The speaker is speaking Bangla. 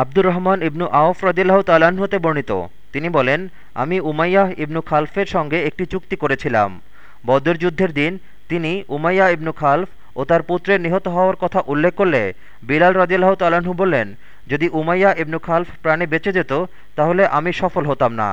আব্দুর রহমান ইবনু আউফ রদিল্লাহ তালাহ হতে বর্ণিত। তিনি বলেন, আমি উমাইয়াহ ইবনু খালফের সঙ্গে একটি চুক্তি করেছিলাম। বদর যুদ্ধের দিন তিনি উমাইয়া ইবনু খালফ ও তার পুত্রের নিহত হওয়ার কথা উল্লেখ করলে বিলাল রদিল্লাহ তালাহু বললেন, যদি উমাইয়া ইবনু খালফ প্রাণে বেঁচে যেত, তাহলে আমি সফল হতাম না।